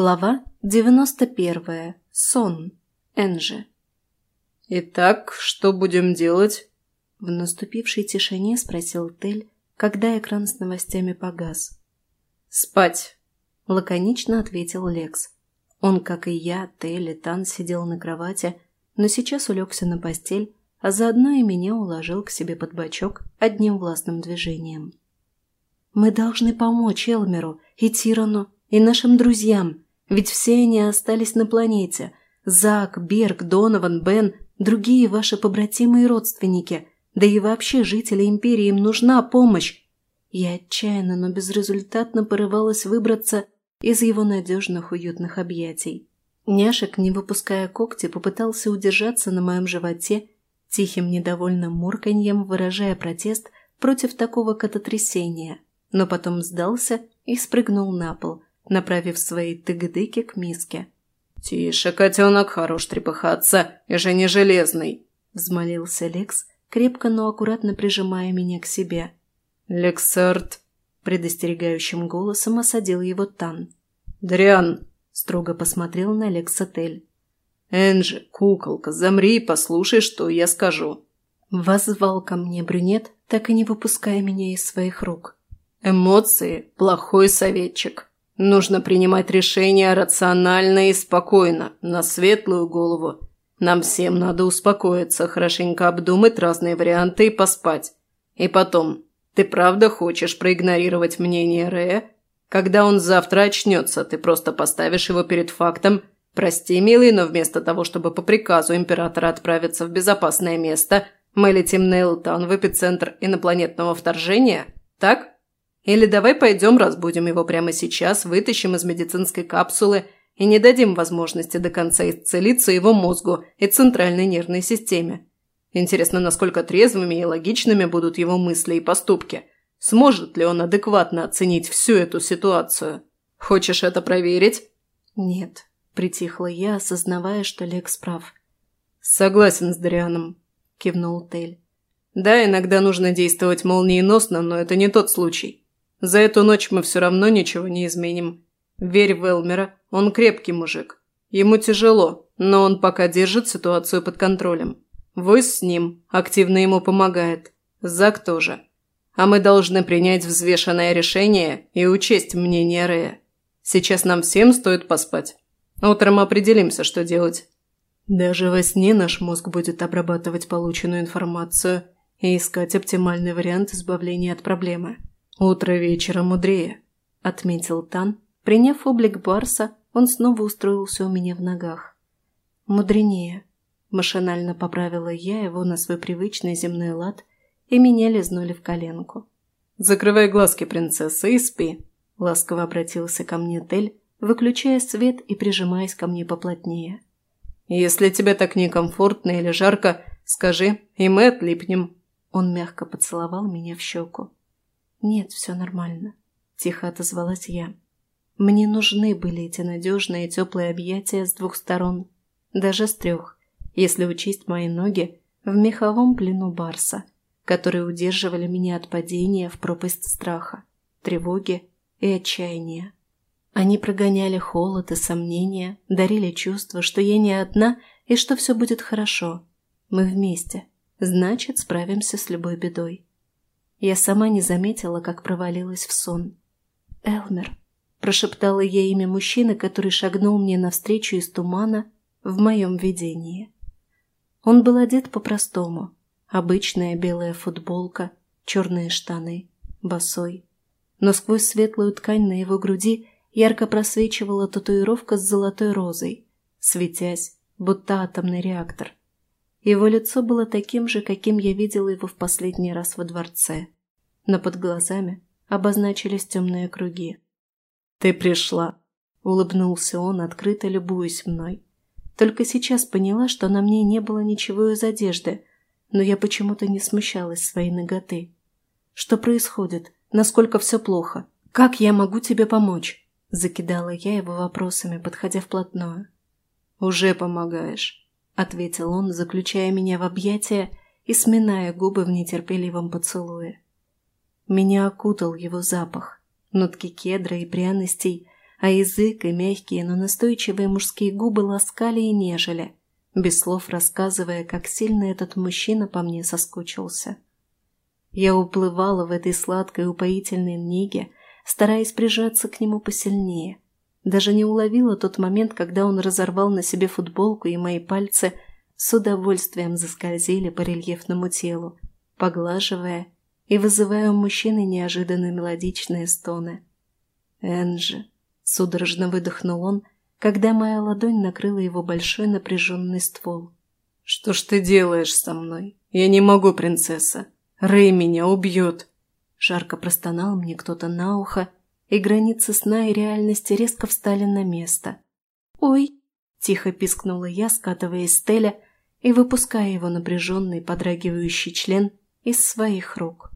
Глава 91. Сон. Энжи. «Итак, что будем делать?» В наступившей тишине спросил Тель, когда экран с новостями погас. «Спать», – лаконично ответил Лекс. Он, как и я, Тель и Тан сидел на кровати, но сейчас улегся на постель, а заодно и меня уложил к себе под бочок одним властным движением. «Мы должны помочь Элмеру и Тирану и нашим друзьям, ведь все они остались на планете. Зак, Берг, Донован, Бен, другие ваши побратимы и родственники, да и вообще жители Империи, им нужна помощь. Я отчаянно, но безрезультатно порывалась выбраться из его надежных уютных объятий. Няшек, не выпуская когти, попытался удержаться на моем животе, тихим недовольным мурканьем выражая протест против такого кататрясения, но потом сдался и спрыгнул на пол – направив свои тыгдыки к миске. «Тише, котенок, хорош трепыхаться, я же не железный!» – взмолился Лекс, крепко, но аккуратно прижимая меня к себе. «Лексард!» – предостерегающим голосом осадил его Тан. «Дриан!» – строго посмотрел на Лексатель. «Энджи, куколка, замри и послушай, что я скажу!» Воззвал ко мне брюнет, так и не выпуская меня из своих рук. «Эмоции – плохой советчик. Нужно принимать решения рационально и спокойно, на светлую голову. Нам всем надо успокоиться, хорошенько обдумать разные варианты и поспать. И потом, ты правда хочешь проигнорировать мнение Рэя? Когда он завтра очнется, ты просто поставишь его перед фактом «Прости, милый, но вместо того, чтобы по приказу императора отправиться в безопасное место, мы летим на Элтан в эпицентр инопланетного вторжения? Так?» Или давай пойдем разбудим его прямо сейчас, вытащим из медицинской капсулы и не дадим возможности до конца исцелиться его мозгу и центральной нервной системе. Интересно, насколько трезвыми и логичными будут его мысли и поступки. Сможет ли он адекватно оценить всю эту ситуацию? Хочешь это проверить? Нет, притихла я, осознавая, что Лекс прав. Согласен с Дарианом, кивнул Тель. Да, иногда нужно действовать молниеносно, но это не тот случай. За эту ночь мы все равно ничего не изменим. Верь в Элмера, он крепкий мужик. Ему тяжело, но он пока держит ситуацию под контролем. Войс с ним, активно ему помогает. Зак тоже. А мы должны принять взвешенное решение и учесть мнение Рея. Сейчас нам всем стоит поспать. Утром определимся, что делать. Даже во сне наш мозг будет обрабатывать полученную информацию и искать оптимальный вариант избавления от проблемы. «Утро вечера мудрее», – отметил Тан. Приняв облик Барса, он снова устроился у меня в ногах. «Мудренее», – машинально поправила я его на свой привычный земной лад, и меня лизнули в коленку. «Закрывай глазки, принцесса, и спи», – ласково обратился ко мне Тель, выключая свет и прижимаясь ко мне поплотнее. «Если тебе так некомфортно или жарко, скажи, и мы отлипнем». Он мягко поцеловал меня в щеку. «Нет, все нормально», – тихо отозвалась я. Мне нужны были эти надежные теплые объятия с двух сторон, даже с трех, если учесть мои ноги в меховом плену барса, которые удерживали меня от падения в пропасть страха, тревоги и отчаяния. Они прогоняли холод и сомнения, дарили чувство, что я не одна и что все будет хорошо. Мы вместе, значит, справимся с любой бедой. Я сама не заметила, как провалилась в сон. «Элмер», – прошептала я имя мужчины, который шагнул мне навстречу из тумана в моем видении. Он был одет по-простому. Обычная белая футболка, черные штаны, босой. Но сквозь светлую ткань на его груди ярко просвечивала татуировка с золотой розой, светясь, будто атомный реактор. Его лицо было таким же, каким я видела его в последний раз во дворце. Но под глазами обозначились темные круги. «Ты пришла!» – улыбнулся он, открыто любуясь мной. Только сейчас поняла, что на мне не было ничего из одежды, но я почему-то не смущалась своей ноготы. «Что происходит? Насколько все плохо? Как я могу тебе помочь?» Закидала я его вопросами, подходя вплотную. «Уже помогаешь ответил он, заключая меня в объятия и сминая губы в нетерпеливом поцелуе. Меня окутал его запах, нотки кедра и пряностей, а язык и мягкие, но настойчивые мужские губы ласкали и нежели, без слов рассказывая, как сильно этот мужчина по мне соскучился. Я уплывала в этой сладкой упоительной неге, стараясь прижаться к нему посильнее. Даже не уловила тот момент, когда он разорвал на себе футболку, и мои пальцы с удовольствием заскользили по рельефному телу, поглаживая и вызывая у мужчины неожиданно мелодичные стоны. «Энджи», — судорожно выдохнул он, когда моя ладонь накрыла его большой напряженный ствол. «Что ж ты делаешь со мной? Я не могу, принцесса. Рэй меня убьет!» Жарко простонал мне кто-то на ухо, и границы сна и реальности резко встали на место. «Ой!» – тихо пискнула я, скатываясь с Теля и выпуская его напряженный подрагивающий член из своих рук.